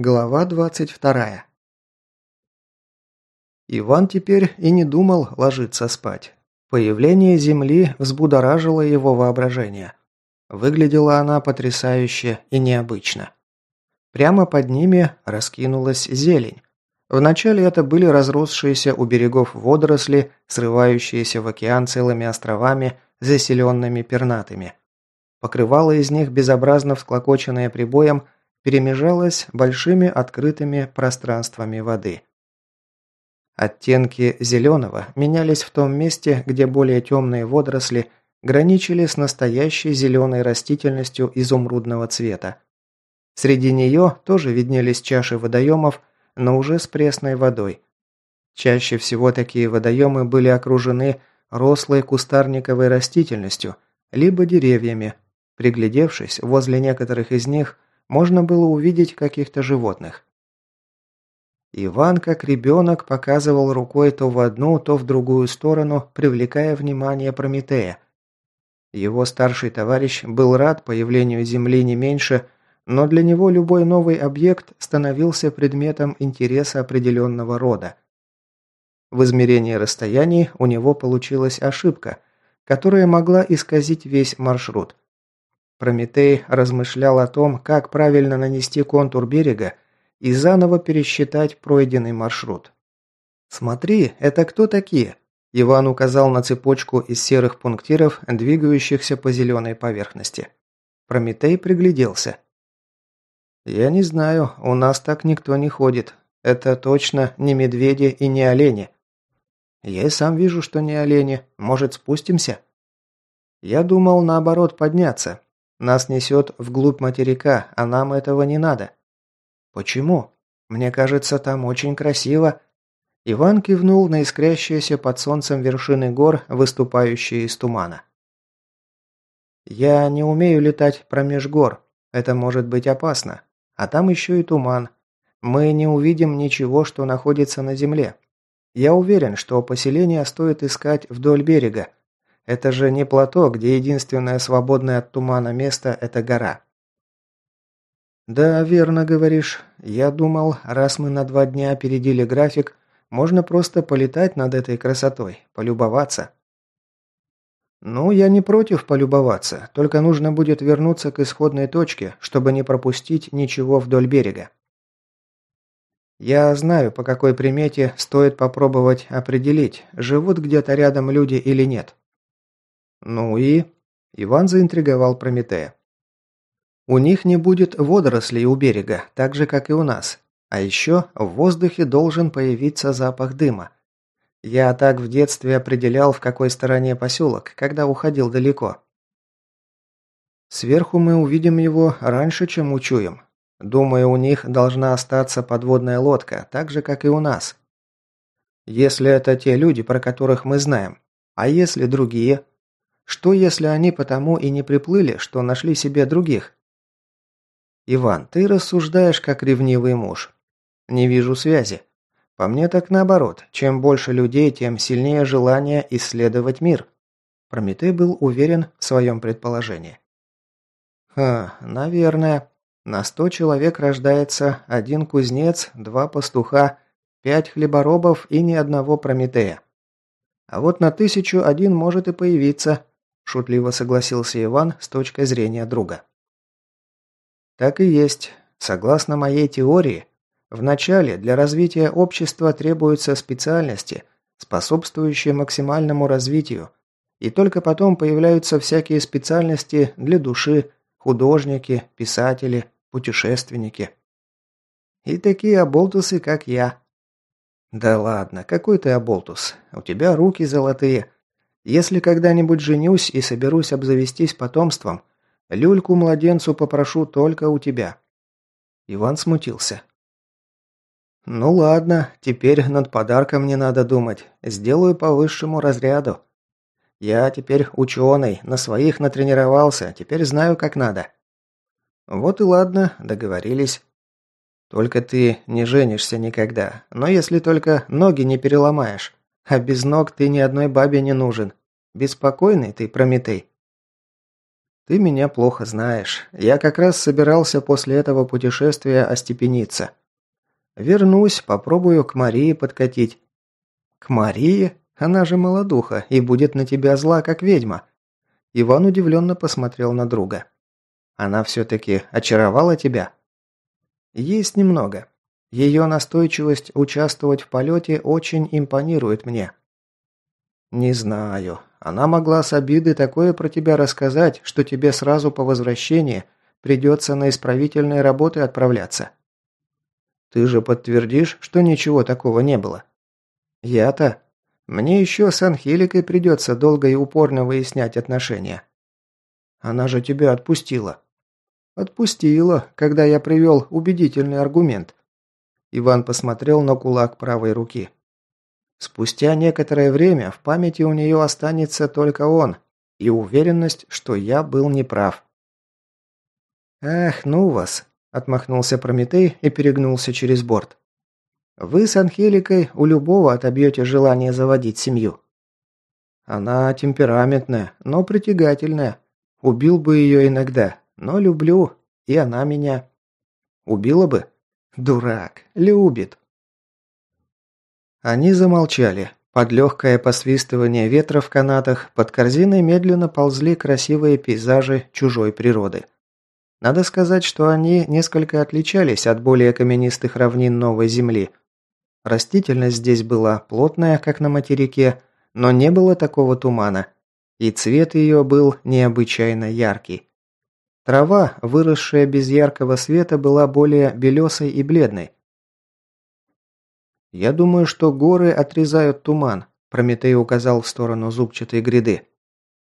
Глава 22. Иван теперь и не думал ложиться спать. Появление Земли взбудоражило его воображение. Выглядела она потрясающе и необычно. Прямо под ними раскинулась зелень. Вначале это были разросшиеся у берегов водоросли, срывающиеся в океан целыми островами, заселенными пернатыми. Покрывало из них безобразно всклокоченное прибоем – перемежалась большими открытыми пространствами воды. Оттенки зеленого менялись в том месте, где более темные водоросли граничили с настоящей зеленой растительностью изумрудного цвета. Среди нее тоже виднелись чаши водоемов, но уже с пресной водой. Чаще всего такие водоемы были окружены рослой кустарниковой растительностью, либо деревьями. Приглядевшись, возле некоторых из них можно было увидеть каких-то животных. Иван, как ребенок, показывал рукой то в одну, то в другую сторону, привлекая внимание Прометея. Его старший товарищ был рад появлению Земли не меньше, но для него любой новый объект становился предметом интереса определенного рода. В измерении расстояний у него получилась ошибка, которая могла исказить весь маршрут – Прометей размышлял о том, как правильно нанести контур берега и заново пересчитать пройденный маршрут. «Смотри, это кто такие?» Иван указал на цепочку из серых пунктиров, двигающихся по зеленой поверхности. Прометей пригляделся. «Я не знаю, у нас так никто не ходит. Это точно не медведи и не олени». «Я и сам вижу, что не олени. Может, спустимся?» «Я думал, наоборот, подняться. Нас несет вглубь материка, а нам этого не надо». «Почему? Мне кажется, там очень красиво». Иван кивнул на искрящиеся под солнцем вершины гор, выступающие из тумана. «Я не умею летать промеж гор. Это может быть опасно. А там еще и туман. Мы не увидим ничего, что находится на земле. Я уверен, что поселение стоит искать вдоль берега. Это же не плато, где единственное свободное от тумана место – это гора. Да, верно говоришь. Я думал, раз мы на два дня опередили график, можно просто полетать над этой красотой, полюбоваться. Ну, я не против полюбоваться, только нужно будет вернуться к исходной точке, чтобы не пропустить ничего вдоль берега. Я знаю, по какой примете стоит попробовать определить, живут где-то рядом люди или нет. «Ну и?» Иван заинтриговал Прометея. «У них не будет водорослей у берега, так же, как и у нас. А еще в воздухе должен появиться запах дыма. Я так в детстве определял, в какой стороне поселок, когда уходил далеко. Сверху мы увидим его раньше, чем учуем. Думаю, у них должна остаться подводная лодка, так же, как и у нас. Если это те люди, про которых мы знаем. А если другие? Что, если они потому и не приплыли, что нашли себе других? Иван, ты рассуждаешь как ревнивый муж. Не вижу связи. По мне так наоборот. Чем больше людей, тем сильнее желание исследовать мир. Прометей был уверен в своем предположении. Ха, наверное. На сто человек рождается один кузнец, два пастуха, пять хлеборобов и ни одного Прометея. А вот на тысячу один может и появиться, шутливо согласился Иван с точки зрения друга. Так и есть. Согласно моей теории, вначале для развития общества требуются специальности, способствующие максимальному развитию, и только потом появляются всякие специальности для души, художники, писатели, путешественники. И такие оболтусы, как я. Да ладно, какой ты оболтус? У тебя руки золотые, если когда-нибудь женюсь и соберусь обзавестись потомством, люльку-младенцу попрошу только у тебя». Иван смутился. «Ну ладно, теперь над подарком не надо думать. Сделаю по высшему разряду. Я теперь ученый, на своих натренировался, теперь знаю, как надо». «Вот и ладно, договорились. Только ты не женишься никогда, но если только ноги не переломаешь. А без ног ты ни одной бабе не нужен. Беспокойный ты, Прометей». Ты меня плохо знаешь. Я как раз собирался после этого путешествия остепениться. Вернусь, попробую к Марии подкатить. К Марии? Она же молодуха и будет на тебя зла, как ведьма. Иван удивленно посмотрел на друга. Она все-таки очаровала тебя? Есть немного. Ее настойчивость участвовать в полете очень импонирует мне. Не знаю. Она могла с обиды такое про тебя рассказать, что тебе сразу по возвращении придется на исправительные работы отправляться. Ты же подтвердишь, что ничего такого не было? Я-то? Мне еще с Анхеликой придется долго и упорно выяснять отношения. Она же тебя отпустила. Отпустила, когда я привел убедительный аргумент. Иван посмотрел на кулак правой руки. Спустя некоторое время в памяти у нее останется только он и уверенность, что я был неправ. «Ах, ну вас!» – отмахнулся Прометей и перегнулся через борт. «Вы с Анхеликой у любого отобьете желание заводить семью». «Она темпераментная, но притягательная. Убил бы ее иногда, но люблю, и она меня. Убила бы? Дурак, любит». Они замолчали. Под легкое посвистывание ветра в канатах под корзиной медленно ползли красивые пейзажи чужой природы. Надо сказать, что они несколько отличались от более каменистых равнин Новой Земли. Растительность здесь была плотная, как на материке, но не было такого тумана, и цвет ее был необычайно яркий. Трава, выросшая без яркого света, была более белесой и бледной, «Я думаю, что горы отрезают туман», – Прометей указал в сторону зубчатой гряды.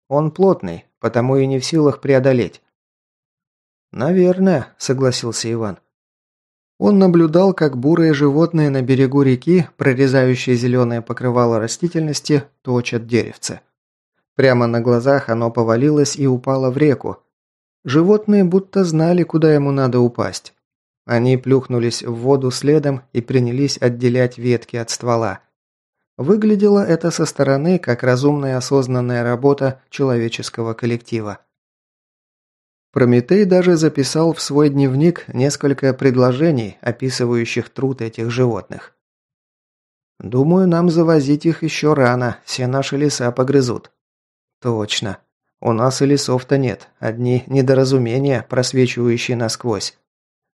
«Он плотный, потому и не в силах преодолеть». «Наверное», – согласился Иван. Он наблюдал, как бурые животные на берегу реки, прорезающие зеленое покрывало растительности, точат деревце. Прямо на глазах оно повалилось и упало в реку. Животные будто знали, куда ему надо упасть. Они плюхнулись в воду следом и принялись отделять ветки от ствола. Выглядело это со стороны как разумная осознанная работа человеческого коллектива. Прометей даже записал в свой дневник несколько предложений, описывающих труд этих животных. «Думаю, нам завозить их еще рано, все наши леса погрызут». «Точно. У нас и лесов-то нет, одни недоразумения, просвечивающие насквозь.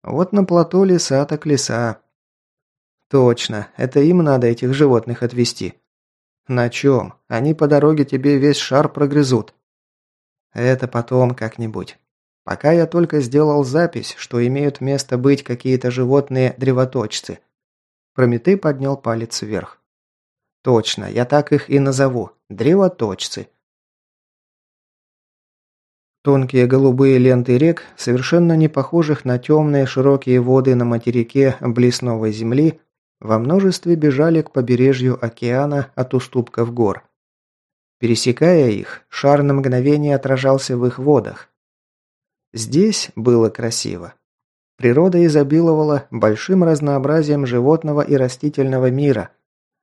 Вот на плато леса так леса. Точно, это им надо этих животных отвезти. На чем? Они по дороге тебе весь шар прогрызут. Это потом как-нибудь. Пока я только сделал запись, что имеют место быть какие-то животные-древоточцы. Прометей поднял палец вверх. Точно, я так их и назову. Древоточцы. Тонкие голубые ленты рек, совершенно не похожих на темные широкие воды на материке близ Новой Земли, во множестве бежали к побережью океана от уступков гор. Пересекая их, шар на мгновение отражался в их водах. Здесь было красиво. Природа изобиловала большим разнообразием животного и растительного мира.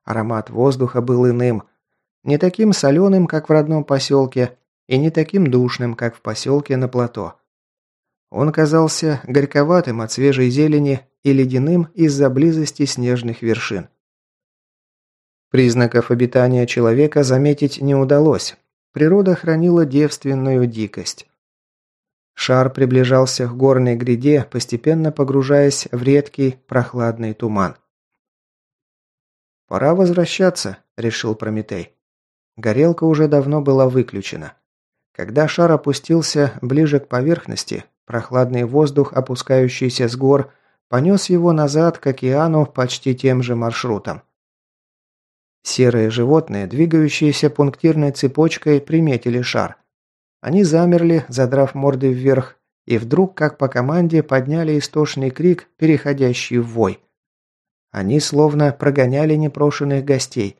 Аромат воздуха был иным, не таким соленым, как в родном поселке, и не таким душным, как в поселке на плато. Он казался горьковатым от свежей зелени и ледяным из-за близости снежных вершин. Признаков обитания человека заметить не удалось. Природа хранила девственную дикость. Шар приближался к горной гряде, постепенно погружаясь в редкий прохладный туман. «Пора возвращаться», – решил Прометей. Горелка уже давно была выключена. Когда шар опустился ближе к поверхности, прохладный воздух, опускающийся с гор, понес его назад к океану почти тем же маршрутом. Серые животные, двигающиеся пунктирной цепочкой, приметили шар. Они замерли, задрав морды вверх, и вдруг, как по команде, подняли истошный крик, переходящий в вой. Они словно прогоняли непрошенных гостей.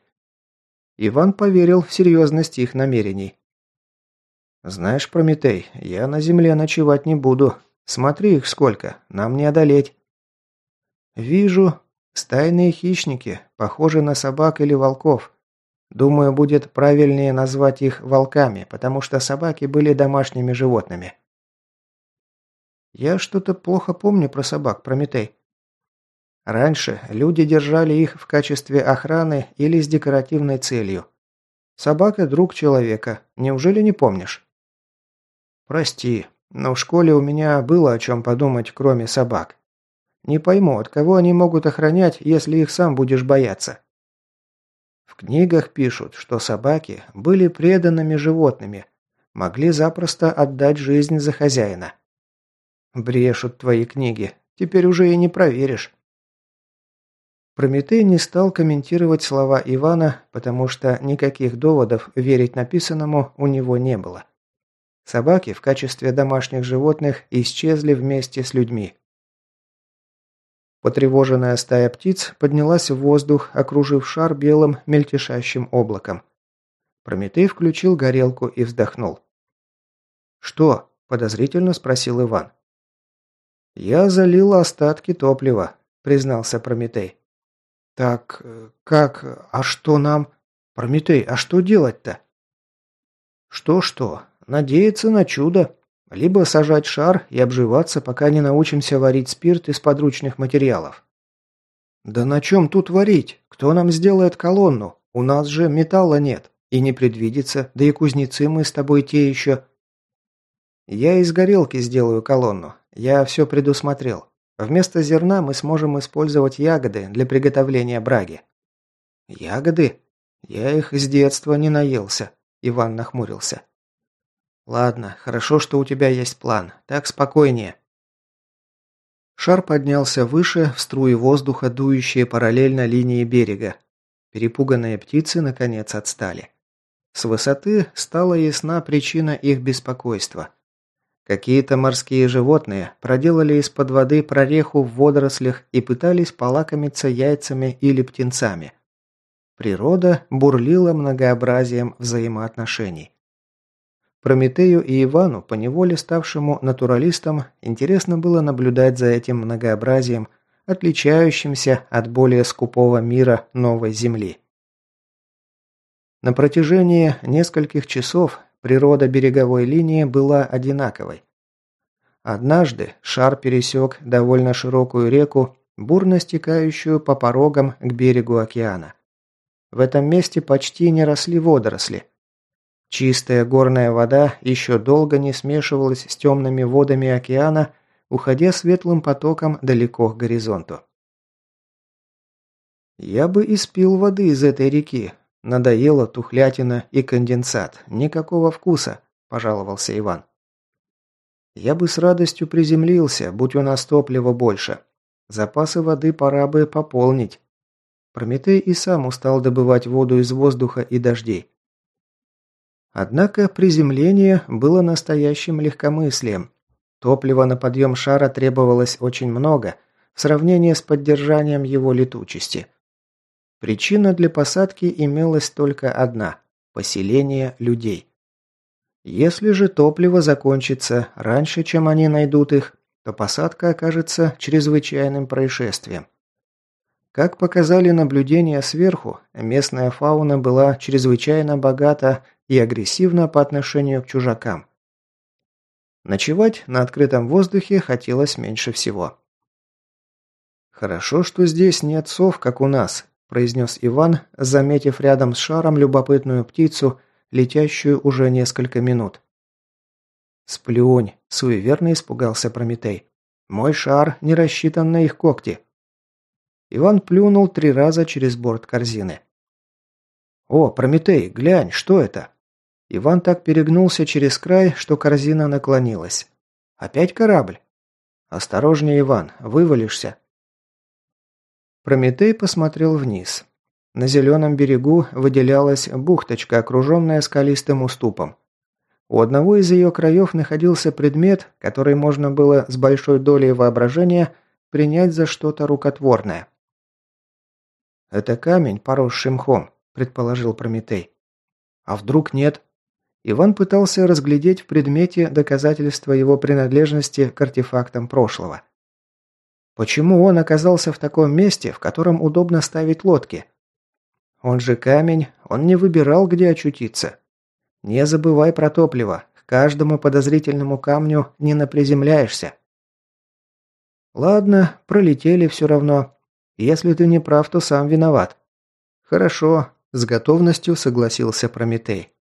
Иван поверил в серьезность их намерений. «Знаешь, Прометей, я на земле ночевать не буду. Смотри их сколько, нам не одолеть». «Вижу. Стайные хищники, похожи на собак или волков. Думаю, будет правильнее назвать их волками, потому что собаки были домашними животными. Я что-то плохо помню про собак, Прометей. Раньше люди держали их в качестве охраны или с декоративной целью. Собака – друг человека. Неужели не помнишь? Прости, но в школе у меня было о чем подумать, кроме собак. Не пойму, от кого они могут охранять, если их сам будешь бояться. В книгах пишут, что собаки были преданными животными, могли запросто отдать жизнь за хозяина. Брешут твои книги, теперь уже и не проверишь. Прометей не стал комментировать слова Ивана, потому что никаких доводов верить написанному у него не было. Собаки в качестве домашних животных исчезли вместе с людьми. Потревоженная стая птиц поднялась в воздух, окружив шар белым мельтешащим облаком. Прометей включил горелку и вздохнул. «Что?» – подозрительно спросил Иван. «Я залил остатки топлива», – признался Прометей. «Так, э, как... А что нам...» «Прометей, а что делать-то?» «Что-что? Надеяться на чудо. Либо сажать шар и обживаться, пока не научимся варить спирт из подручных материалов». «Да на чем тут варить? Кто нам сделает колонну? У нас же металла нет. И не предвидится, да и кузнецы мы с тобой те еще...» «Я из горелки сделаю колонну. Я все предусмотрел. Вместо зерна мы сможем использовать ягоды для приготовления браги». «Ягоды? Я их с детства не наелся», – Иван нахмурился. «Ладно, хорошо, что у тебя есть план. Так спокойнее». Шар поднялся выше, в струи воздуха, дующие параллельно линии берега. Перепуганные птицы, наконец, отстали. С высоты стала ясна причина их беспокойства. Какие-то морские животные проделали из-под воды прореху в водорослях и пытались полакомиться яйцами или птенцами. Природа бурлила многообразием взаимоотношений. Прометею и Ивану, поневоле ставшему натуралистом, интересно было наблюдать за этим многообразием, отличающимся от более скупого мира новой Земли. На протяжении нескольких часов Природа береговой линии была одинаковой. Однажды шар пересек довольно широкую реку, бурно стекающую по порогам к берегу океана. В этом месте почти не росли водоросли. Чистая горная вода еще долго не смешивалась с темными водами океана, уходя светлым потоком далеко к горизонту. «Я бы испил воды из этой реки, Надоела тухлятина и конденсат. Никакого вкуса, пожаловался Иван. Я бы с радостью приземлился, будь у нас топлива больше. Запасы воды пора бы пополнить. Прометей и сам устал добывать воду из воздуха и дождей. Однако приземление было настоящим легкомыслием. Топлива на подъем шара требовалось очень много в сравнении с поддержанием его летучести. Причина для посадки имелась только одна – поселение людей. Если же топливо закончится раньше, чем они найдут их, то посадка окажется чрезвычайным происшествием. Как показали наблюдения сверху, местная фауна была чрезвычайно богата и агрессивна по отношению к чужакам. Ночевать на открытом воздухе хотелось меньше всего. Хорошо, что здесь нет сов, как у нас, – произнес Иван, заметив рядом с шаром любопытную птицу, летящую уже несколько минут. «Сплюнь!» – суеверно испугался Прометей. «Мой шар не рассчитан на их когти». Иван плюнул три раза через борт корзины. «О, Прометей, глянь, что это?» Иван так перегнулся через край, что корзина наклонилась. «Опять корабль?» «Осторожнее, Иван, вывалишься». Прометей посмотрел вниз. На зеленом берегу выделялась бухточка, окруженная скалистым уступом. У одного из ее краев находился предмет, который можно было с большой долей воображения принять за что-то рукотворное. «Это камень, поросший мхом», – предположил Прометей. «А вдруг нет?» Иван пытался разглядеть в предмете доказательства его принадлежности к артефактам прошлого. Почему он оказался в таком месте, в котором удобно ставить лодки? Он же камень, он не выбирал, где очутиться. Не забывай про топливо. К каждому подозрительному камню не наприземляешься. Ладно, пролетели все равно. Если ты не прав, то сам виноват. Хорошо, с готовностью согласился Прометей.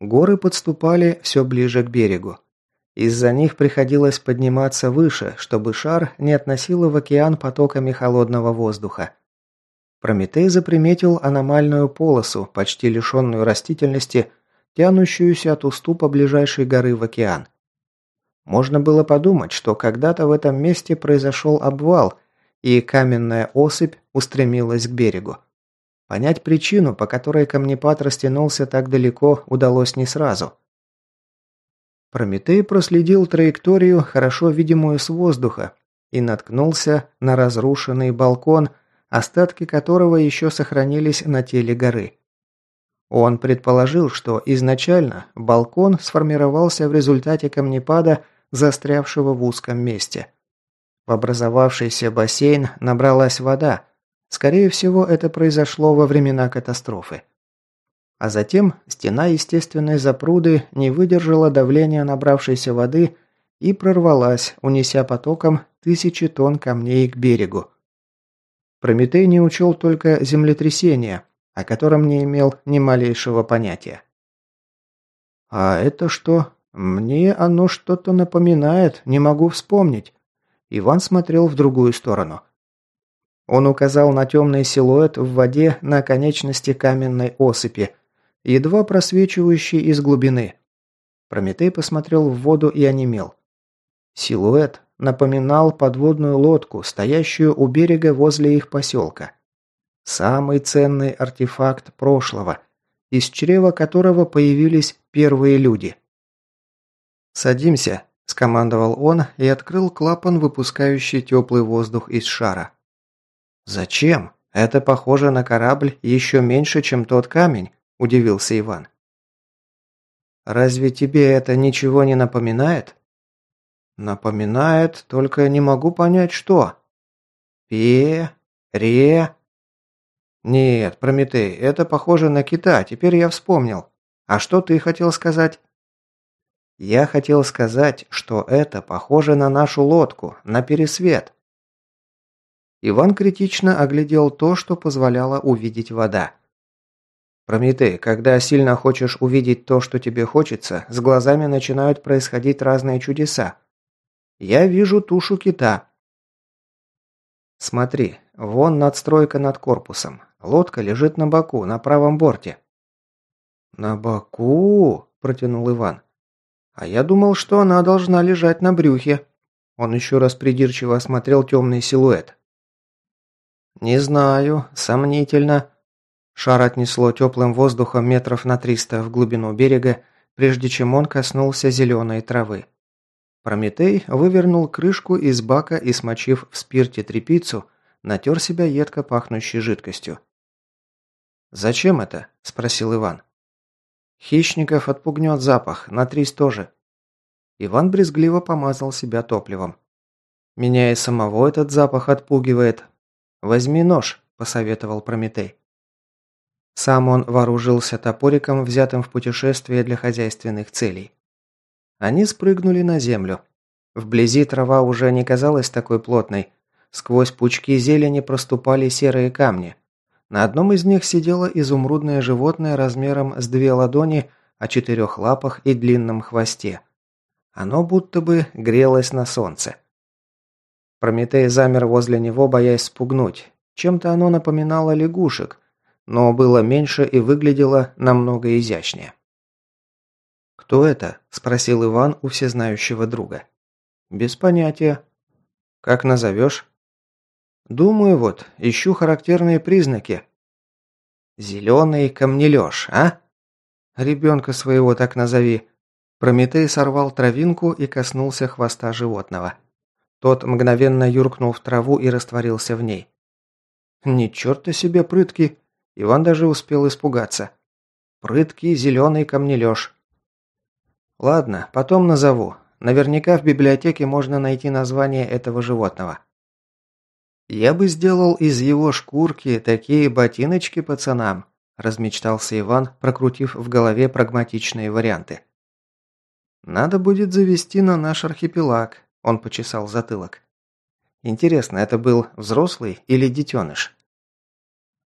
Горы подступали все ближе к берегу. Из-за них приходилось подниматься выше, чтобы шар не относило в океан потоками холодного воздуха. Прометей заприметил аномальную полосу, почти лишенную растительности, тянущуюся от уступа ближайшей горы в океан. Можно было подумать, что когда-то в этом месте произошел обвал, и каменная осыпь устремилась к берегу. Понять причину, по которой камнепад растянулся так далеко, удалось не сразу – Прометей проследил траекторию, хорошо видимую с воздуха, и наткнулся на разрушенный балкон, остатки которого еще сохранились на теле горы. Он предположил, что изначально балкон сформировался в результате камнепада, застрявшего в узком месте. В образовавшийся бассейн набралась вода. Скорее всего, это произошло во времена катастрофы. А затем стена естественной запруды не выдержала давления набравшейся воды и прорвалась, унеся потоком тысячи тонн камней к берегу. Прометей не учел только землетрясения, о котором не имел ни малейшего понятия. «А это что? Мне оно что-то напоминает, не могу вспомнить». Иван смотрел в другую сторону. Он указал на темный силуэт в воде на конечности каменной осыпи – едва просвечивающий из глубины. Прометей посмотрел в воду и онемел. Силуэт напоминал подводную лодку, стоящую у берега возле их поселка. Самый ценный артефакт прошлого, из чрева которого появились первые люди. «Садимся», – скомандовал он и открыл клапан, выпускающий теплый воздух из шара. «Зачем? Это похоже на корабль еще меньше, чем тот камень, – удивился Иван. «Разве тебе это ничего не напоминает?» «Напоминает, только не могу понять, что». «Пе... Ре...» «Нет, Прометей, это похоже на кита, теперь я вспомнил. А что ты хотел сказать?» «Я хотел сказать, что это похоже на нашу лодку, на пересвет». Иван критично оглядел то, что позволяло увидеть вода. Прометей, когда сильно хочешь увидеть то, что тебе хочется, с глазами начинают происходить разные чудеса. Я вижу тушу кита. Смотри, вон надстройка над корпусом. Лодка лежит на боку, на правом борте. На боку, протянул Иван. А я думал, что она должна лежать на брюхе. Он еще раз придирчиво осмотрел темный силуэт. Не знаю, сомнительно. Шар отнесло теплым воздухом метров на триста в глубину берега, прежде чем он коснулся зеленой травы. Прометей вывернул крышку из бака и, смочив в спирте трепицу, натер себя едко пахнущей жидкостью. «Зачем это?» – спросил Иван. «Хищников отпугнет запах, на трис тоже». Иван брезгливо помазал себя топливом. «Меня и самого этот запах отпугивает. Возьми нож», – посоветовал Прометей. Сам он вооружился топориком, взятым в путешествие для хозяйственных целей. Они спрыгнули на землю. Вблизи трава уже не казалась такой плотной. Сквозь пучки зелени проступали серые камни. На одном из них сидело изумрудное животное размером с две ладони о четырех лапах и длинном хвосте. Оно будто бы грелось на солнце. Прометей замер возле него, боясь спугнуть. Чем-то оно напоминало лягушек – но было меньше и выглядело намного изящнее. «Кто это?» – спросил Иван у всезнающего друга. «Без понятия». «Как назовешь?» «Думаю, вот, ищу характерные признаки». «Зеленый камнележ, а?» «Ребенка своего так назови». Прометей сорвал травинку и коснулся хвоста животного. Тот мгновенно юркнул в траву и растворился в ней. «Ни черта себе прытки!» Иван даже успел испугаться. Прыткий зеленый камнележ. Ладно, потом назову. Наверняка в библиотеке можно найти название этого животного. Я бы сделал из его шкурки такие ботиночки пацанам, размечтался Иван, прокрутив в голове прагматичные варианты. Надо будет завести на наш архипелаг, он почесал затылок. Интересно, это был взрослый или детеныш?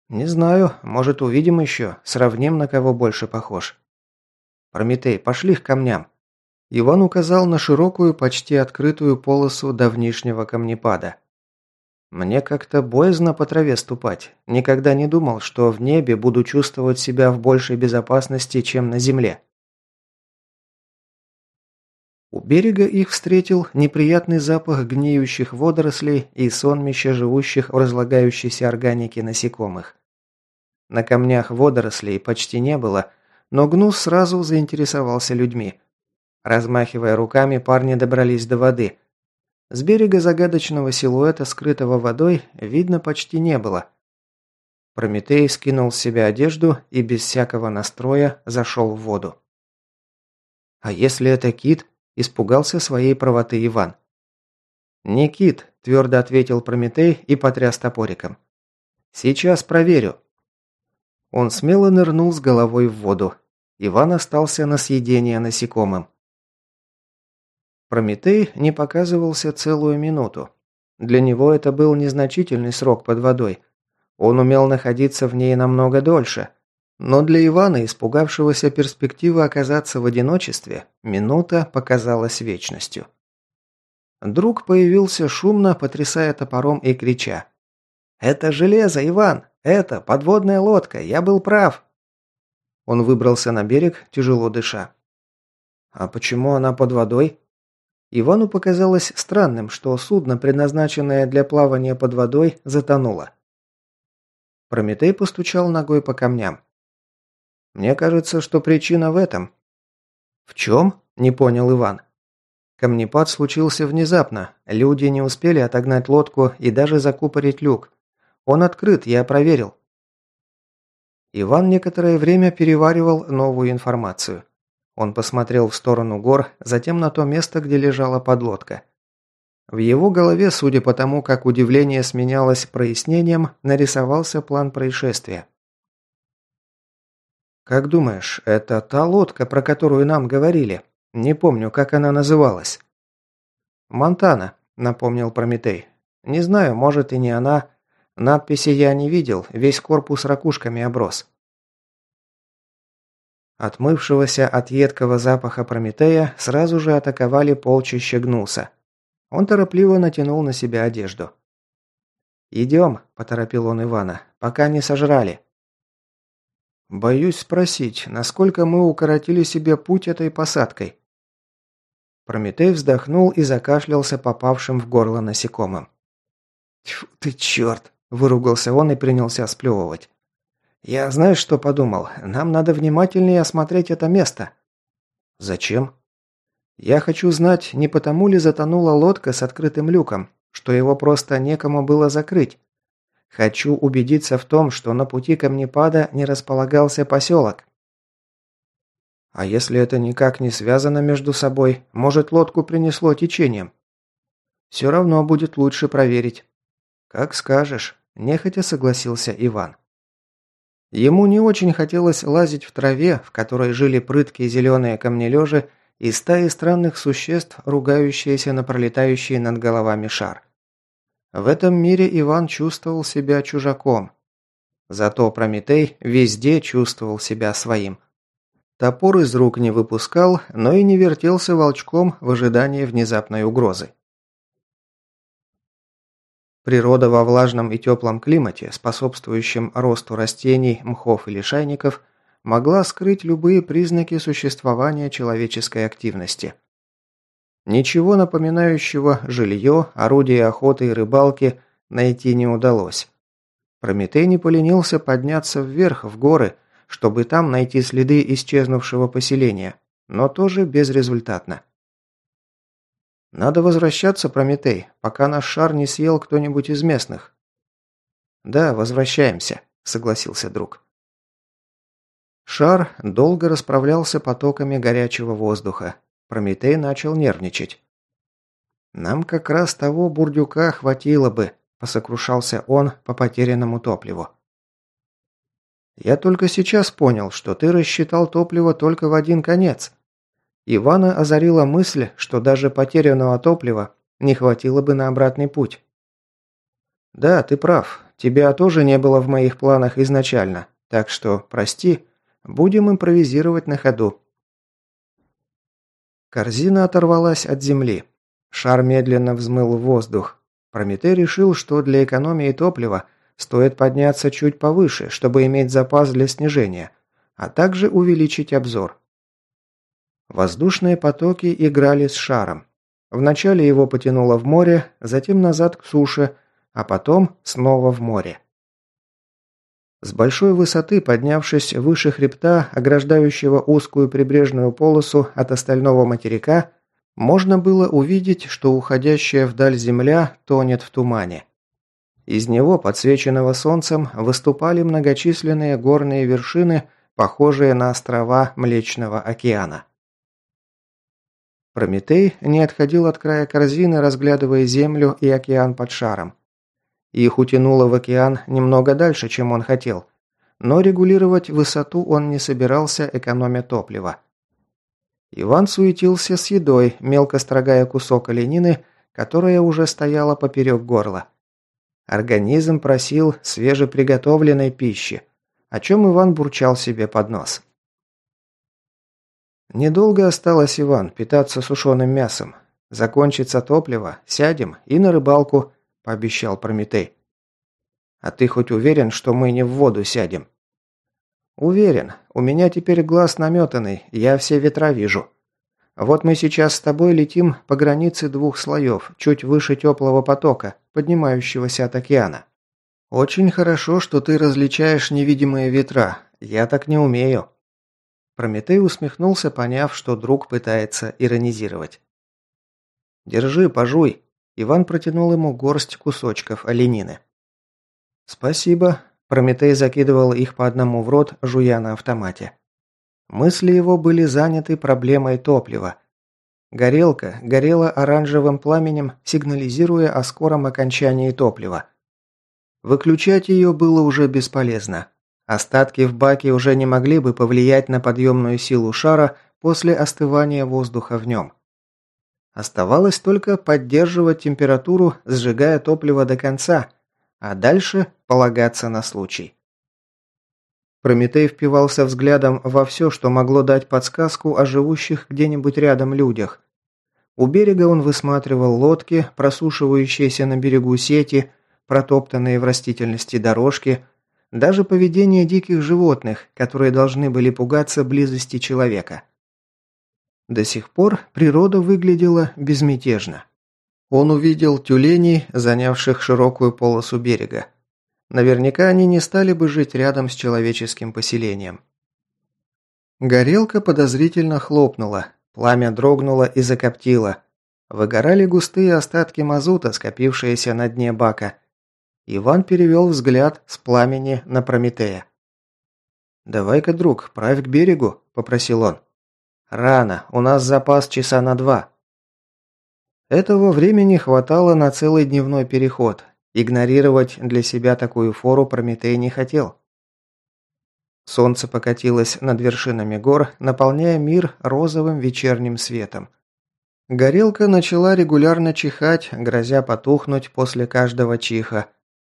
Не знаю, может увидим еще, сравним, на кого больше похож. Прометей, пошли к камням. Иван указал на широкую, почти открытую полосу давнишнего камнепада. Мне как-то боязно по траве ступать. Никогда не думал, что в небе буду чувствовать себя в большей безопасности, чем на земле. У берега их встретил неприятный запах гниющих водорослей и сонмища живущих в разлагающейся органике насекомых. На камнях водорослей почти не было, но Гнус сразу заинтересовался людьми. Размахивая руками, парни добрались до воды – с берега загадочного силуэта, скрытого водой, видно почти не было. Прометей скинул с себя одежду и без всякого настроя зашел в воду. «А если это кит?» – испугался своей правоты Иван. «Не кит», – твердо ответил Прометей и потряс топориком. «Сейчас проверю». Он смело нырнул с головой в воду. Иван остался на съедение насекомым. Прометей не показывался целую минуту. Для него это был незначительный срок под водой. Он умел находиться в ней намного дольше. Но для Ивана, испугавшегося перспективы оказаться в одиночестве, минута показалась вечностью. Друг появился шумно, потрясая топором и крича. «Это железо, Иван! Это подводная лодка! Я был прав!» Он выбрался на берег, тяжело дыша. «А почему она под водой?» Ивану показалось странным, что судно, предназначенное для плавания под водой, затонуло. Прометей постучал ногой по камням. «Мне кажется, что причина в этом». «В чем?» – не понял Иван. Камнепад случился внезапно. Люди не успели отогнать лодку и даже закупорить люк. Он открыт, я проверил. Иван некоторое время переваривал новую информацию. Он посмотрел в сторону гор, затем на то место, где лежала подлодка. В его голове, судя по тому, как удивление сменялось прояснением, нарисовался план происшествия. «Как думаешь, это та лодка, про которую нам говорили? Не помню, как она называлась». «Монтана», — напомнил Прометей. «Не знаю, может и не она. Надписи я не видел, весь корпус ракушками оброс». Отмывшегося от едкого запаха Прометея сразу же атаковали полчища гнуса. Он торопливо натянул на себя одежду. «Идем», – поторопил он Ивана, – «пока не сожрали». «Боюсь спросить, насколько мы укоротили себе путь этой посадкой?» Прометей вздохнул и закашлялся попавшим в горло насекомым. «Тьфу ты черт!» – выругался он и принялся сплевывать. «Я знаешь, что подумал? Нам надо внимательнее осмотреть это место». «Зачем?» «Я хочу знать, не потому ли затонула лодка с открытым люком, что его просто некому было закрыть. Хочу убедиться в том, что на пути камнепада не располагался поселок». «А если это никак не связано между собой, может, лодку принесло течением?» «Все равно будет лучше проверить». «Как скажешь», – нехотя согласился Иван. Ему не очень хотелось лазить в траве, в которой жили прыткие зеленые камнележи и стаи странных существ, ругающиеся на пролетающий над головами шар. В этом мире Иван чувствовал себя чужаком. Зато Прометей везде чувствовал себя своим. Топор из рук не выпускал, но и не вертелся волчком в ожидании внезапной угрозы. Природа во влажном и теплом климате, способствующем росту растений, мхов и лишайников, могла скрыть любые признаки существования человеческой активности. Ничего напоминающего жилье, орудие охоты и рыбалки найти не удалось. Прометей не поленился подняться вверх, в горы, чтобы там найти следы исчезнувшего поселения, но тоже безрезультатно. «Надо возвращаться, Прометей, пока наш шар не съел кто-нибудь из местных». «Да, возвращаемся», – согласился друг. Шар долго расправлялся потоками горячего воздуха. Прометей начал нервничать. «Нам как раз того бурдюка хватило бы», посокрушался он по потерянному топливу. «Я только сейчас понял, что ты рассчитал топливо только в один конец». Ивана озарила мысль, что даже потерянного топлива не хватило бы на обратный путь. «Да, ты прав. Тебя тоже не было в моих планах изначально, так что, прости, будем импровизировать на ходу». Корзина оторвалась от земли. Шар медленно взмыл в воздух. Прометей решил, что для экономии топлива стоит подняться чуть повыше, чтобы иметь запас для снижения, а также увеличить обзор. Воздушные потоки играли с шаром. Вначале его потянуло в море, затем назад к суше, а потом снова в море. С большой высоты, поднявшись выше хребта, ограждающего узкую прибрежную полосу от остального материка, можно было увидеть, что уходящая вдаль земля тонет в тумане. Из него, подсвеченного солнцем, выступали многочисленные горные вершины, похожие на острова Млечного океана. Прометей не отходил от края корзины, разглядывая землю и океан под шаром. Их утянуло в океан немного дальше, чем он хотел, но регулировать высоту он не собирался, экономя топливо. Иван суетился с едой, мелко строгая кусок оленины, которая уже стояла поперек горла. Организм просил свежеприготовленной пищи, о чем Иван бурчал себе под нос. Недолго осталось, Иван, питаться сушеным мясом. Закончится топливо, сядем и на рыбалку, пообещал Прометей. А ты хоть уверен, что мы не в воду сядем? Уверен. У меня теперь глаз наметанный, я все ветра вижу. Вот мы сейчас с тобой летим по границе двух слоев, чуть выше теплого потока, поднимающегося от океана. Очень хорошо, что ты различаешь невидимые ветра. Я так не умею. Прометей усмехнулся, поняв, что друг пытается иронизировать. «Держи, пожуй!» Иван протянул ему горсть кусочков оленины. «Спасибо», – Прометей закидывал их по одному в рот, жуя на автомате. Мысли его были заняты проблемой топлива. Горелка горела оранжевым пламенем, сигнализируя о скором окончании топлива. Выключать ее было уже бесполезно. Остатки в баке уже не могли бы повлиять на подъемную силу шара после остывания воздуха в нем. Оставалось только поддерживать температуру, сжигая топливо до конца, а дальше полагаться на случай. Прометей впивался взглядом во все, что могло дать подсказку о живущих где-нибудь рядом людях. У берега он высматривал лодки, просушивающиеся на берегу сети, протоптанные в растительности дорожки, даже поведение диких животных, которые должны были пугаться близости человека. До сих пор природа выглядела безмятежно. Он увидел тюленей, занявших широкую полосу берега. Наверняка они не стали бы жить рядом с человеческим поселением. Горелка подозрительно хлопнула, пламя дрогнуло и закоптило. Выгорали густые остатки мазута, скопившиеся на дне бака, Иван перевел взгляд с пламени на Прометея. «Давай-ка, друг, правь к берегу», – попросил он. «Рано, у нас запас часа на два». Этого времени хватало на целый дневной переход. Игнорировать для себя такую фору Прометей не хотел. Солнце покатилось над вершинами гор, наполняя мир розовым вечерним светом. Горелка начала регулярно чихать, грозя потухнуть после каждого чиха,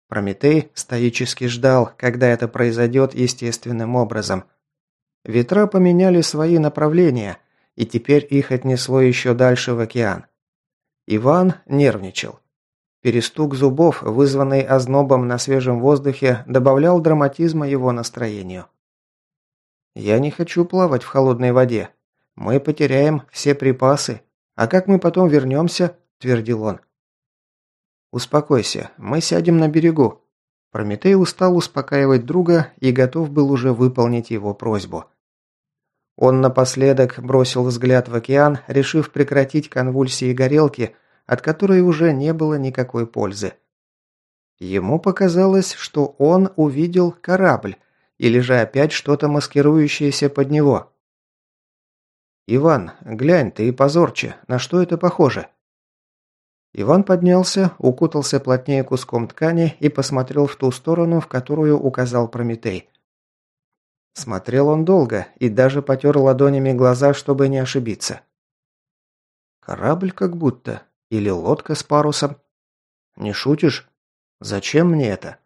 Прометей стоически ждал, когда это произойдет естественным образом. Ветра поменяли свои направления, и теперь их отнесло еще дальше в океан. Иван нервничал. Перестук зубов, вызванный ознобом на свежем воздухе, добавлял драматизма его настроению. «Я не хочу плавать в холодной воде. Мы потеряем все припасы. А как мы потом вернемся?» – твердил он. «Успокойся, мы сядем на берегу». Прометей устал успокаивать друга и готов был уже выполнить его просьбу. Он напоследок бросил взгляд в океан, решив прекратить конвульсии горелки, от которой уже не было никакой пользы. Ему показалось, что он увидел корабль, или же опять что-то маскирующееся под него. «Иван, глянь, ты и позорче, на что это похоже?» Иван поднялся, укутался плотнее куском ткани и посмотрел в ту сторону, в которую указал Прометей. Смотрел он долго и даже потер ладонями глаза, чтобы не ошибиться. Корабль как будто. Или лодка с парусом. Не шутишь? Зачем мне это?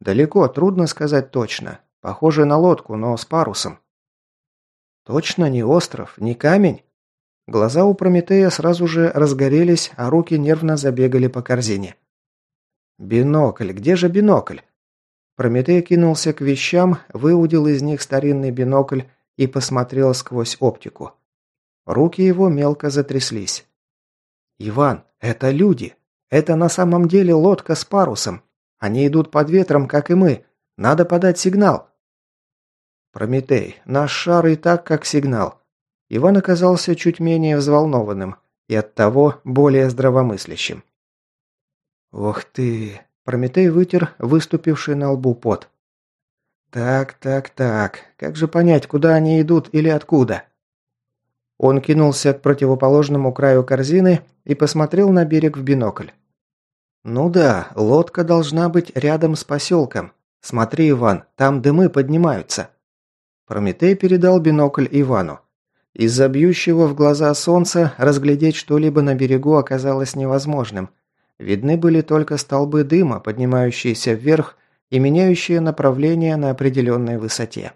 Далеко, трудно сказать точно. Похоже на лодку, но с парусом. Точно не остров, не камень? Глаза у Прометея сразу же разгорелись, а руки нервно забегали по корзине. «Бинокль! Где же бинокль?» Прометей кинулся к вещам, выудил из них старинный бинокль и посмотрел сквозь оптику. Руки его мелко затряслись. «Иван, это люди! Это на самом деле лодка с парусом! Они идут под ветром, как и мы! Надо подать сигнал!» «Прометей, наш шар и так как сигнал. Иван оказался чуть менее взволнованным и оттого более здравомыслящим. «Ох ты!» – Прометей вытер выступивший на лбу пот. «Так, так, так. Как же понять, куда они идут или откуда?» Он кинулся к противоположному краю корзины и посмотрел на берег в бинокль. «Ну да, лодка должна быть рядом с поселком. Смотри, Иван, там дымы поднимаются». Прометей передал бинокль Ивану. Из-за бьющего в глаза солнца разглядеть что-либо на берегу оказалось невозможным. Видны были только столбы дыма, поднимающиеся вверх и меняющие направление на определенной высоте.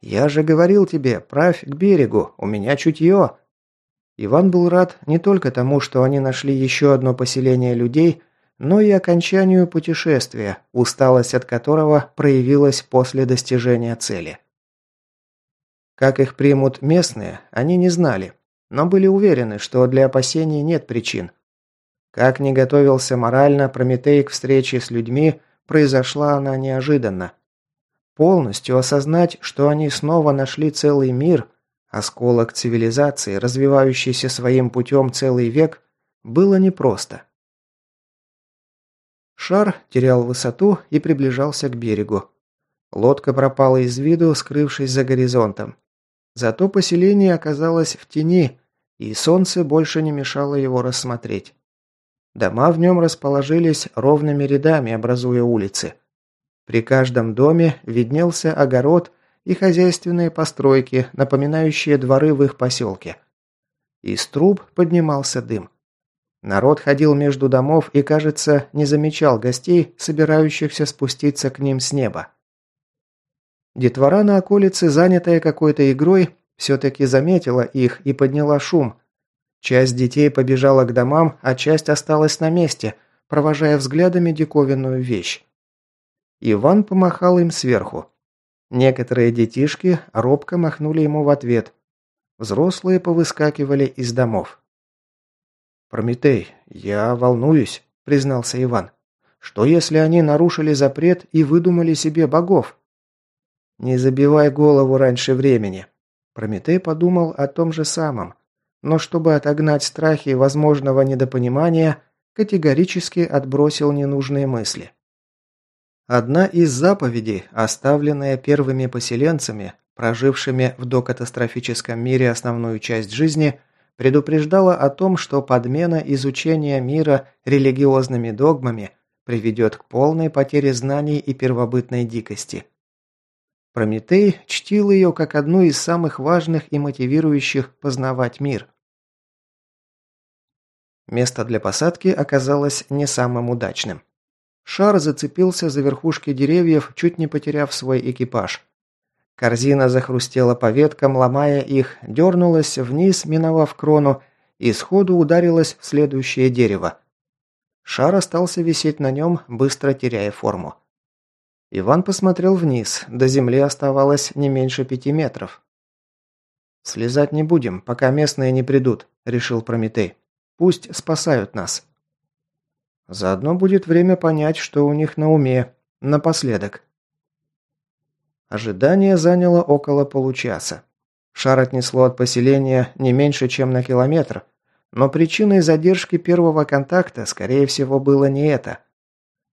«Я же говорил тебе, правь к берегу, у меня чутье!» Иван был рад не только тому, что они нашли еще одно поселение людей, но и окончанию путешествия, усталость от которого проявилась после достижения цели. Как их примут местные, они не знали, но были уверены, что для опасений нет причин. Как не готовился морально Прометей к встрече с людьми, произошла она неожиданно. Полностью осознать, что они снова нашли целый мир, осколок цивилизации, развивающийся своим путем целый век, было непросто. Шар терял высоту и приближался к берегу. Лодка пропала из виду, скрывшись за горизонтом. Зато поселение оказалось в тени, и солнце больше не мешало его рассмотреть. Дома в нем расположились ровными рядами, образуя улицы. При каждом доме виднелся огород и хозяйственные постройки, напоминающие дворы в их поселке. Из труб поднимался дым. Народ ходил между домов и, кажется, не замечал гостей, собирающихся спуститься к ним с неба. Детвора на околице, занятая какой-то игрой, все-таки заметила их и подняла шум. Часть детей побежала к домам, а часть осталась на месте, провожая взглядами диковинную вещь. Иван помахал им сверху. Некоторые детишки робко махнули ему в ответ. Взрослые повыскакивали из домов. «Прометей, я волнуюсь», – признался Иван. «Что если они нарушили запрет и выдумали себе богов?» «Не забивай голову раньше времени». Прометей подумал о том же самом, но чтобы отогнать страхи возможного недопонимания, категорически отбросил ненужные мысли. Одна из заповедей, оставленная первыми поселенцами, прожившими в докатастрофическом мире основную часть жизни, предупреждала о том, что подмена изучения мира религиозными догмами приведет к полной потере знаний и первобытной дикости – Прометей чтил ее как одну из самых важных и мотивирующих познавать мир. Место для посадки оказалось не самым удачным. Шар зацепился за верхушки деревьев, чуть не потеряв свой экипаж. Корзина захрустела по веткам, ломая их, дернулась вниз, миновав крону, и сходу ударилась в следующее дерево. Шар остался висеть на нем, быстро теряя форму. Иван посмотрел вниз. До земли оставалось не меньше пяти метров. «Слезать не будем, пока местные не придут», – решил Прометей. «Пусть спасают нас». Заодно будет время понять, что у них на уме. Напоследок. Ожидание заняло около получаса. Шар отнесло от поселения не меньше, чем на километр, но причиной задержки первого контакта, скорее всего, было не это.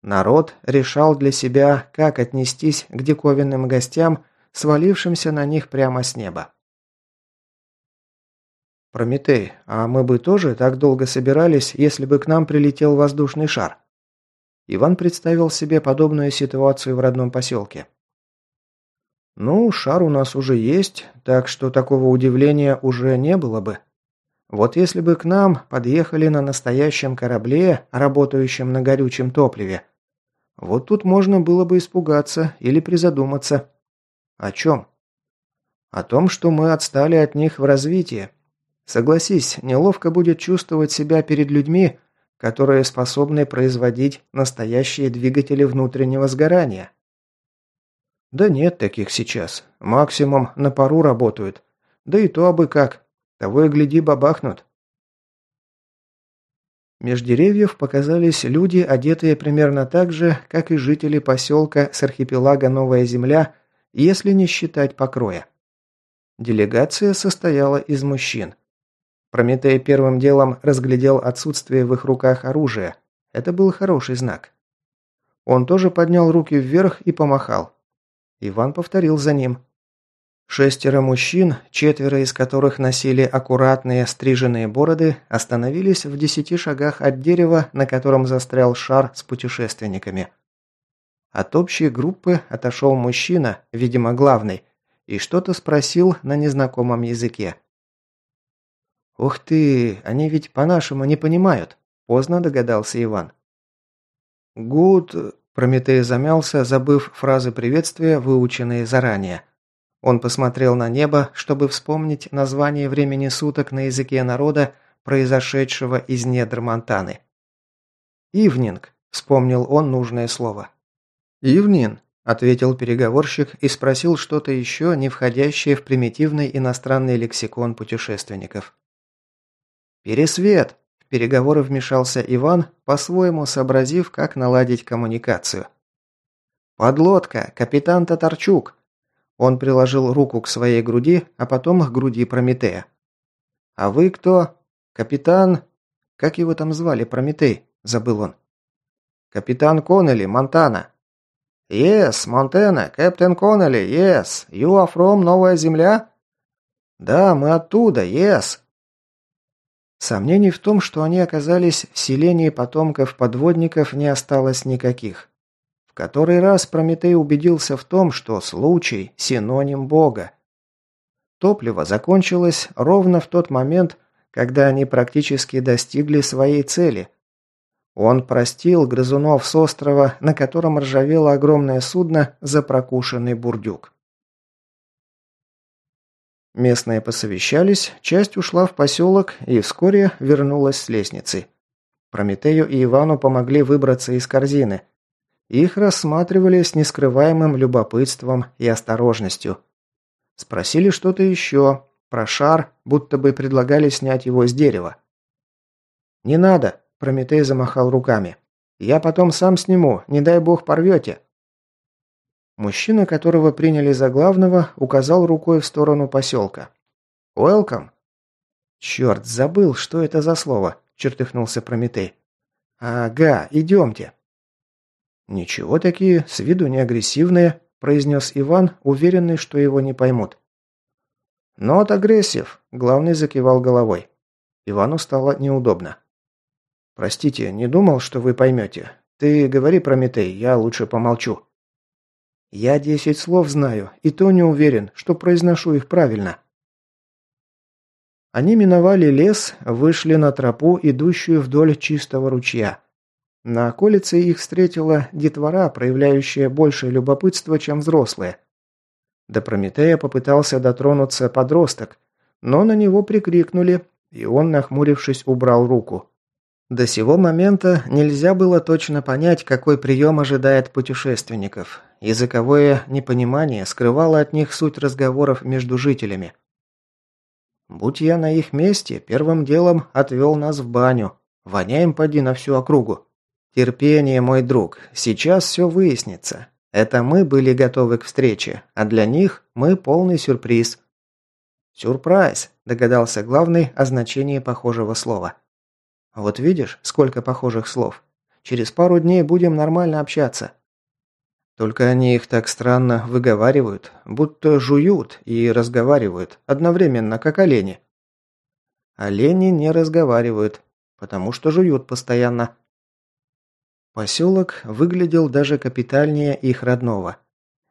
Народ решал для себя, как отнестись к диковинным гостям, свалившимся на них прямо с неба. «Прометей, а мы бы тоже так долго собирались, если бы к нам прилетел воздушный шар?» Иван представил себе подобную ситуацию в родном поселке. «Ну, шар у нас уже есть, так что такого удивления уже не было бы. Вот если бы к нам подъехали на настоящем корабле, работающем на горючем топливе, вот тут можно было бы испугаться или призадуматься. О чем? О том, что мы отстали от них в развитии. Согласись, неловко будет чувствовать себя перед людьми, которые способны производить настоящие двигатели внутреннего сгорания. Да нет таких сейчас. Максимум на пару работают. Да и то абы как. Того и гляди, бабахнут. Меж деревьев показались люди, одетые примерно так же, как и жители поселка с архипелага Новая Земля, если не считать покроя. Делегация состояла из мужчин. Прометей первым делом разглядел отсутствие в их руках оружия. Это был хороший знак. Он тоже поднял руки вверх и помахал. Иван повторил за ним. Шестеро мужчин, четверо из которых носили аккуратные стриженные бороды, остановились в десяти шагах от дерева, на котором застрял шар с путешественниками. От общей группы отошел мужчина, видимо главный, и что-то спросил на незнакомом языке. «Ух ты, они ведь по-нашему не понимают», – поздно догадался Иван. «Гуд...» – Прометей замялся, забыв фразы приветствия, выученные заранее. Он посмотрел на небо, чтобы вспомнить название времени суток на языке народа, произошедшего из недр Монтаны. «Ивнинг», – вспомнил он нужное слово. «Ивнин», – ответил переговорщик и спросил что-то еще, не входящее в примитивный иностранный лексикон путешественников. «Пересвет!» – в переговоры вмешался Иван, по-своему сообразив, как наладить коммуникацию. «Подлодка! Капитан Татарчук!» Он приложил руку к своей груди, а потом к груди Прометея. «А вы кто?» «Капитан...» «Как его там звали, Прометей?» – забыл он. «Капитан Коннелли, Монтана». «Yes, Монтана, Капитан Коннелли, yes. You Новая Земля?» «Да, мы оттуда, yes». Сомнений в том, что они оказались в селении потомков подводников, не осталось никаких который раз Прометей убедился в том, что случай – синоним Бога. Топливо закончилось ровно в тот момент, когда они практически достигли своей цели. Он простил грызунов с острова, на котором ржавело огромное судно за прокушенный бурдюк. Местные посовещались, часть ушла в поселок и вскоре вернулась с лестницы. Прометею и Ивану помогли выбраться из корзины – их рассматривали с нескрываемым любопытством и осторожностью. Спросили что-то еще, про шар, будто бы предлагали снять его с дерева. «Не надо», – Прометей замахал руками. «Я потом сам сниму, не дай бог порвете». Мужчина, которого приняли за главного, указал рукой в сторону поселка. «Уэлком?» «Черт, забыл, что это за слово», – чертыхнулся Прометей. «Ага, идемте». «Ничего такие, с виду не агрессивные», – произнес Иван, уверенный, что его не поймут. «Not агрессив», – главный закивал головой. Ивану стало неудобно. «Простите, не думал, что вы поймете. Ты говори, Прометей, я лучше помолчу». «Я десять слов знаю, и то не уверен, что произношу их правильно». Они миновали лес, вышли на тропу, идущую вдоль чистого ручья. На околице их встретила детвора, проявляющая большее любопытство, чем взрослые. До Прометея попытался дотронуться подросток, но на него прикрикнули, и он, нахмурившись, убрал руку. До сего момента нельзя было точно понять, какой прием ожидает путешественников. Языковое непонимание скрывало от них суть разговоров между жителями. «Будь я на их месте, первым делом отвел нас в баню. Воняем поди на всю округу». «Терпение, мой друг. Сейчас все выяснится. Это мы были готовы к встрече, а для них мы полный сюрприз». «Сюрприз», – догадался главный о значении похожего слова. «Вот видишь, сколько похожих слов. Через пару дней будем нормально общаться». Только они их так странно выговаривают, будто жуют и разговаривают, одновременно, как олени. Олени не разговаривают, потому что жуют постоянно. Поселок выглядел даже капитальнее их родного.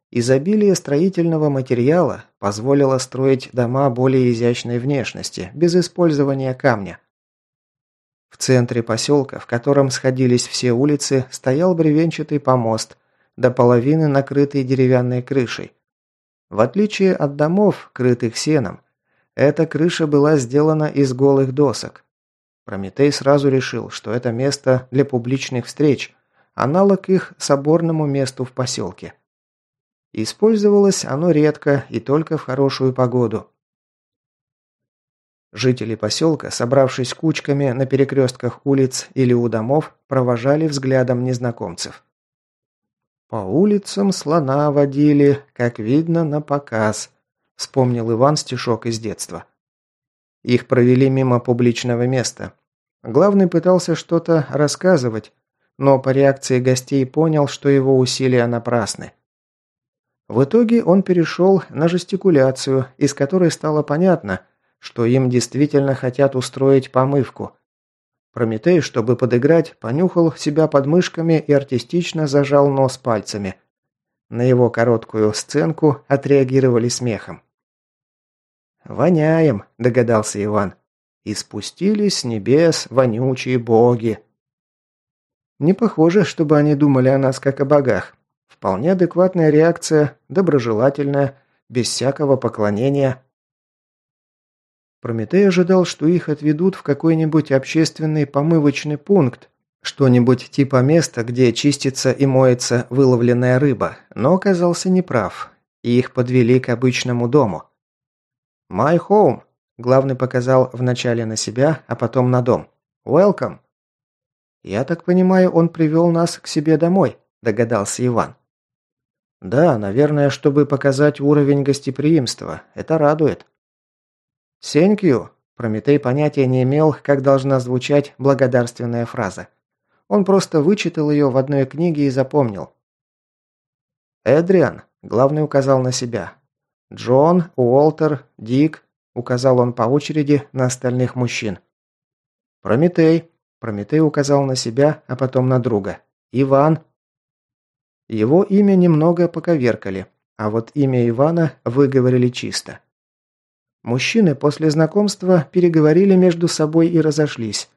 Изобилие строительного материала позволило строить дома более изящной внешности, без использования камня. В центре поселка, в котором сходились все улицы, стоял бревенчатый помост, до половины накрытый деревянной крышей. В отличие от домов, крытых сеном, эта крыша была сделана из голых досок. Прометей сразу решил, что это место для публичных встреч, аналог их соборному месту в поселке. Использовалось оно редко и только в хорошую погоду. Жители поселка, собравшись кучками на перекрестках улиц или у домов, провожали взглядом незнакомцев. «По улицам слона водили, как видно, на показ», – вспомнил Иван стишок из детства. Их провели мимо публичного места. Главный пытался что-то рассказывать, но по реакции гостей понял, что его усилия напрасны. В итоге он перешел на жестикуляцию, из которой стало понятно, что им действительно хотят устроить помывку. Прометей, чтобы подыграть, понюхал себя под мышками и артистично зажал нос пальцами. На его короткую сценку отреагировали смехом. «Воняем», – догадался Иван. «И спустились с небес вонючие боги». Не похоже, чтобы они думали о нас как о богах. Вполне адекватная реакция, доброжелательная, без всякого поклонения. Прометей ожидал, что их отведут в какой-нибудь общественный помывочный пункт, что-нибудь типа места, где чистится и моется выловленная рыба, но оказался неправ, и их подвели к обычному дому. «My home», – главный показал вначале на себя, а потом на дом. «Welcome». «Я так понимаю, он привел нас к себе домой», – догадался Иван. Да, наверное, чтобы показать уровень гостеприимства. Это радует. «Thank you». Прометей понятия не имел, как должна звучать благодарственная фраза. Он просто вычитал ее в одной книге и запомнил. «Эдриан», – главный указал на себя. «Джон, Уолтер, Дик», – указал он по очереди на остальных мужчин. «Прометей», – Прометей указал на себя, а потом на друга. «Иван», его имя немного поковеркали, а вот имя Ивана выговорили чисто. Мужчины после знакомства переговорили между собой и разошлись.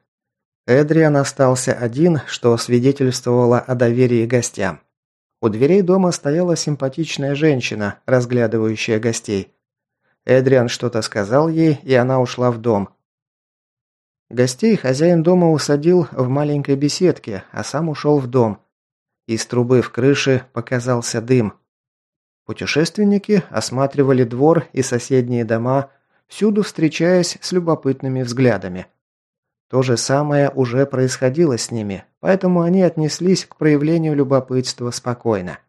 Эдриан остался один, что свидетельствовало о доверии гостям. У дверей дома стояла симпатичная женщина, разглядывающая гостей. Эдриан что-то сказал ей, и она ушла в дом. Гостей хозяин дома усадил в маленькой беседке, а сам ушел в дом – из трубы в крыше показался дым. Путешественники осматривали двор и соседние дома, всюду встречаясь с любопытными взглядами. То же самое уже происходило с ними, поэтому они отнеслись к проявлению любопытства спокойно.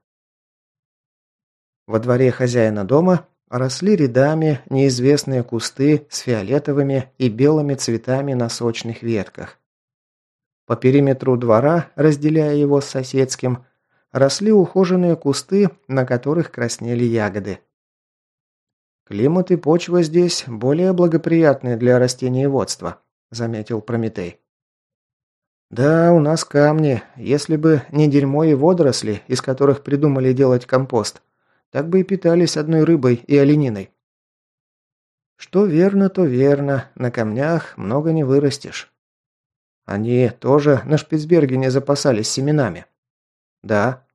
Во дворе хозяина дома росли рядами неизвестные кусты с фиолетовыми и белыми цветами на сочных ветках. По периметру двора, разделяя его с соседским, росли ухоженные кусты, на которых краснели ягоды. «Климат и почва здесь более благоприятные для растениеводства», – заметил Прометей. «Да, у нас камни. Если бы не дерьмо и водоросли, из которых придумали делать компост, так бы и питались одной рыбой и олениной». «Что верно, то верно. На камнях много не вырастешь». Они тоже на Шпицбергене запасались семенами. Да.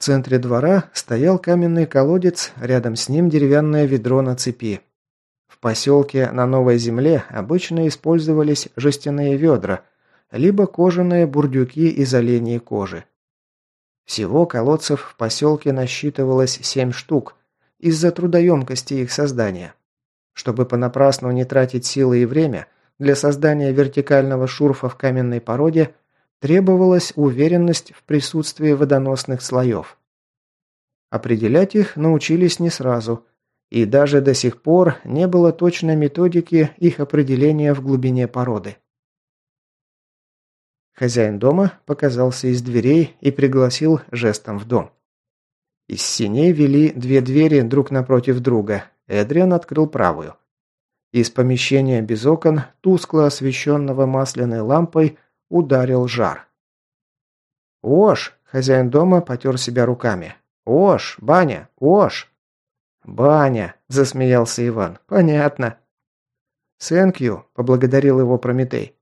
В центре двора стоял каменный колодец, рядом с ним деревянное ведро на цепи. В поселке на Новой Земле обычно использовались жестяные ведра, либо кожаные бурдюки из оленей кожи. Всего колодцев в поселке насчитывалось семь штук, из-за трудоемкости их создания. Чтобы понапрасну не тратить силы и время – для создания вертикального шурфа в каменной породе требовалась уверенность в присутствии водоносных слоев. Определять их научились не сразу, и даже до сих пор не было точной методики их определения в глубине породы. Хозяин дома показался из дверей и пригласил жестом в дом. Из синей вели две двери друг напротив друга. Эдриан открыл правую. Из помещения без окон, тускло освещенного масляной лампой, ударил жар. «Ош!» – хозяин дома потер себя руками. «Ош! Баня! Ош!» «Баня!» – засмеялся Иван. «Понятно». «Thank you», – поблагодарил его Прометей.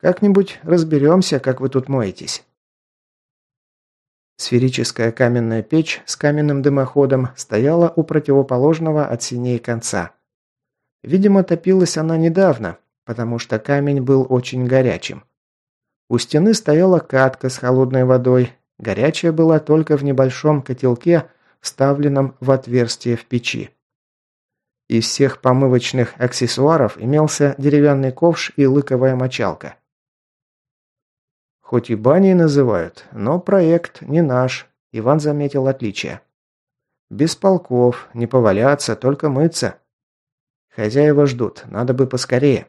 «Как-нибудь разберемся, как вы тут моетесь». Сферическая каменная печь с каменным дымоходом стояла у противоположного от синей конца. Видимо, топилась она недавно, потому что камень был очень горячим. У стены стояла катка с холодной водой, горячая была только в небольшом котелке, вставленном в отверстие в печи. Из всех помывочных аксессуаров имелся деревянный ковш и лыковая мочалка. Хоть и баней называют, но проект не наш, Иван заметил отличие. Без полков, не поваляться, только мыться. Хозяева ждут, надо бы поскорее.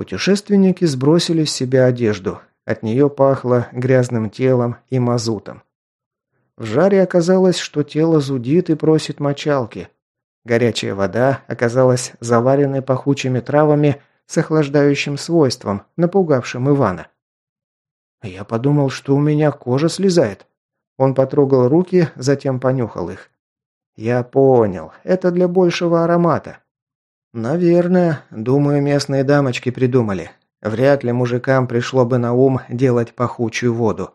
Путешественники сбросили с себя одежду. От нее пахло грязным телом и мазутом. В жаре оказалось, что тело зудит и просит мочалки. Горячая вода оказалась заваренной пахучими травами с охлаждающим свойством, напугавшим Ивана. Я подумал, что у меня кожа слезает. Он потрогал руки, затем понюхал их. Я понял, это для большего аромата. Наверное, думаю, местные дамочки придумали. Вряд ли мужикам пришло бы на ум делать пахучую воду.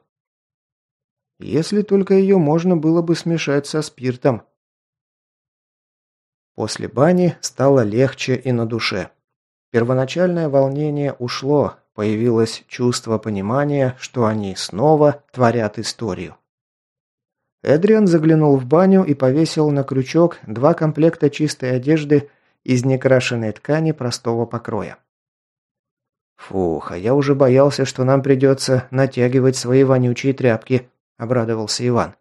Если только ее можно было бы смешать со спиртом. После бани стало легче и на душе. Первоначальное волнение ушло, Появилось чувство понимания, что они снова творят историю. Эдриан заглянул в баню и повесил на крючок два комплекта чистой одежды из некрашенной ткани простого покроя. «Фух, а я уже боялся, что нам придется натягивать свои вонючие тряпки», – обрадовался Иван.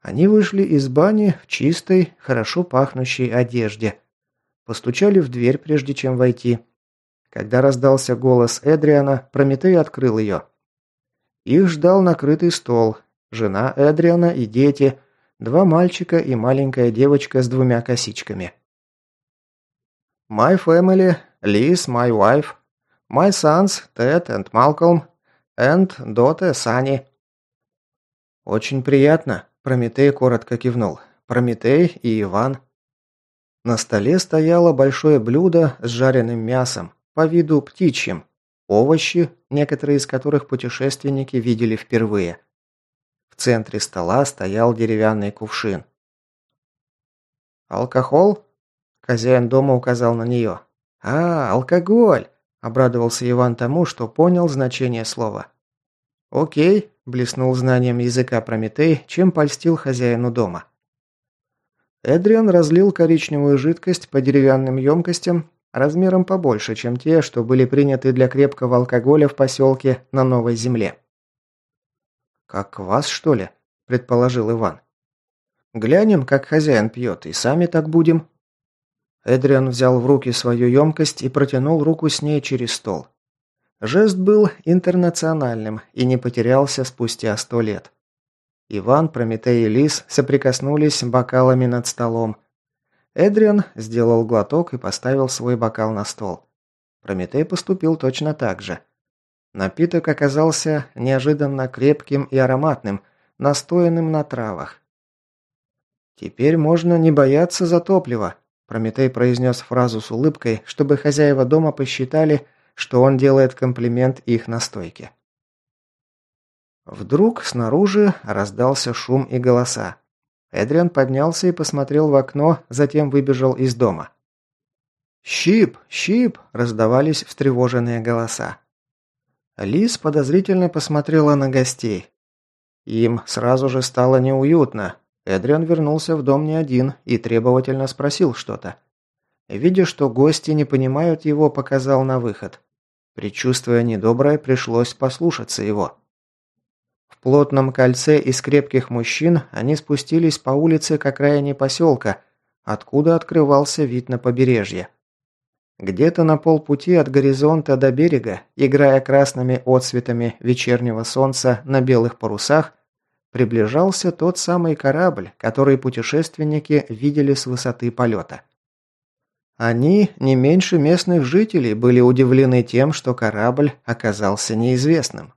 Они вышли из бани в чистой, хорошо пахнущей одежде. Постучали в дверь, прежде чем войти. Когда раздался голос Эдриана, Прометей открыл ее. Их ждал накрытый стол. Жена Эдриана и дети, два мальчика и маленькая девочка с двумя косичками. «My family, Liz, my wife, my sons, Ted and Malcolm, and daughter Sunny». «Очень приятно», – Прометей коротко кивнул. «Прометей и Иван». На столе стояло большое блюдо с жареным мясом, по виду птичьим, овощи, некоторые из которых путешественники видели впервые. В центре стола стоял деревянный кувшин. «Алкохол?» Хозяин дома указал на нее. «А, алкоголь!» – обрадовался Иван тому, что понял значение слова. «Окей», – блеснул знанием языка Прометей, чем польстил хозяину дома. Эдриан разлил коричневую жидкость по деревянным емкостям размером побольше, чем те, что были приняты для крепкого алкоголя в поселке на Новой Земле. «Как квас, что ли?» – предположил Иван. «Глянем, как хозяин пьет, и сами так будем». Эдриан взял в руки свою емкость и протянул руку с ней через стол. Жест был интернациональным и не потерялся спустя сто лет. Иван, Прометей и Лис соприкоснулись бокалами над столом, Эдриан сделал глоток и поставил свой бокал на стол. Прометей поступил точно так же. Напиток оказался неожиданно крепким и ароматным, настоянным на травах. «Теперь можно не бояться за топливо», – Прометей произнес фразу с улыбкой, чтобы хозяева дома посчитали, что он делает комплимент их настойке. Вдруг снаружи раздался шум и голоса. Эдриан поднялся и посмотрел в окно, затем выбежал из дома. «Щип! Щип!» – раздавались встревоженные голоса. Лис подозрительно посмотрела на гостей. Им сразу же стало неуютно. Эдриан вернулся в дом не один и требовательно спросил что-то. Видя, что гости не понимают его, показал на выход. Причувствуя недоброе, пришлось послушаться его. В плотном кольце из крепких мужчин они спустились по улице к окраине поселка, откуда открывался вид на побережье. Где-то на полпути от горизонта до берега, играя красными отсветами вечернего солнца на белых парусах, приближался тот самый корабль, который путешественники видели с высоты полета. Они, не меньше местных жителей, были удивлены тем, что корабль оказался неизвестным.